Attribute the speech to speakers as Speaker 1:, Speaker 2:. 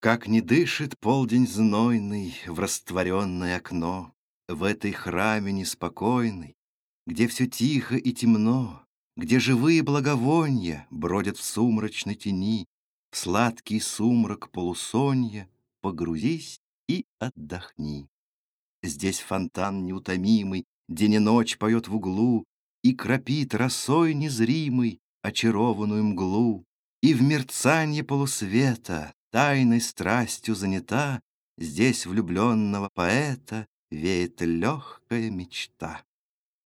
Speaker 1: Как не дышит полдень знойный В растворенное окно, В этой храме неспокойной, Где все тихо и темно, Где живые благовонья Бродят в сумрачной тени, В сладкий сумрак полусонья Погрузись и отдохни. Здесь фонтан неутомимый День и ночь поет в углу И кропит росой незримой Очарованную мглу. И в мерцанье полусвета Тайной страстью занята, Здесь влюбленного поэта Веет легкая мечта.